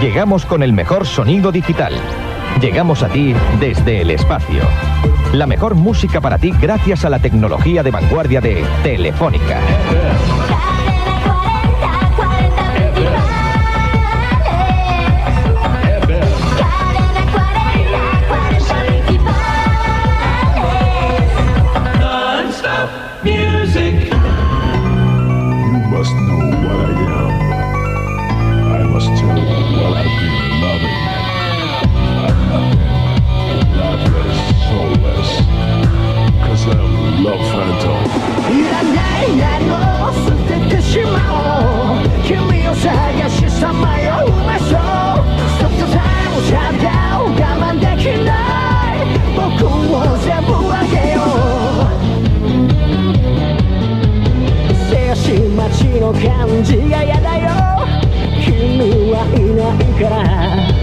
Llegamos con el mejor sonido digital. Llegamos a ti desde el espacio. La mejor música para ti gracias a la tecnología de vanguardia de Telefónica. 止待ちの感じが嫌だよ。君はいないから。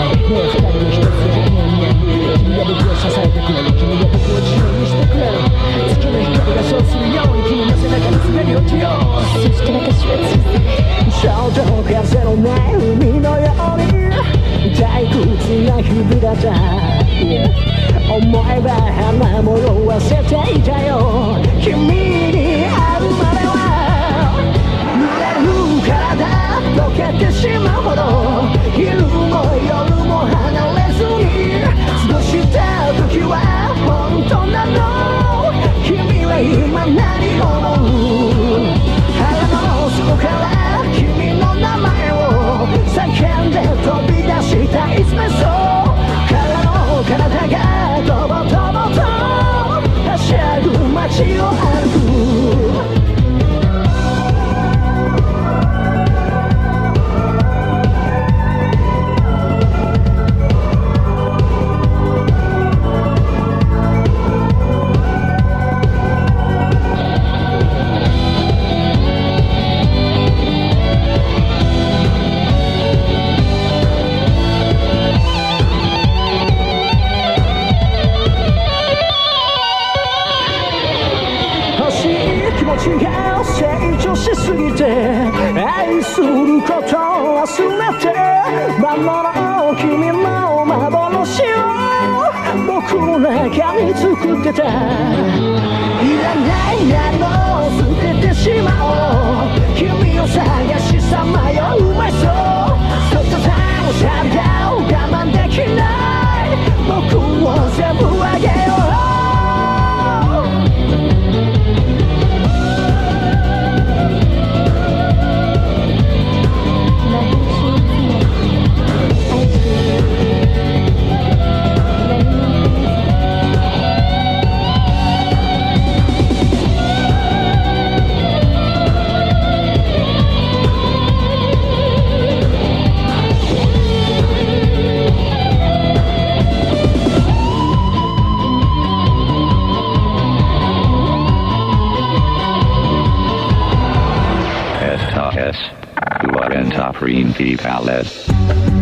ないねえ二人に一つ責任にある君が僕を支えてくれる君が僕を自由にしてくれる月の光がそうするように君の背中に滑り落ちようそして私は少女風のない海のように退屈な日々だった思えば花も忘れていたよ君にちが成長しすぎて愛することを忘れて守ろう。君の幻を僕の中に作ってたいらないなの捨ててしまおう。君を探し Yes. You are entering the palace.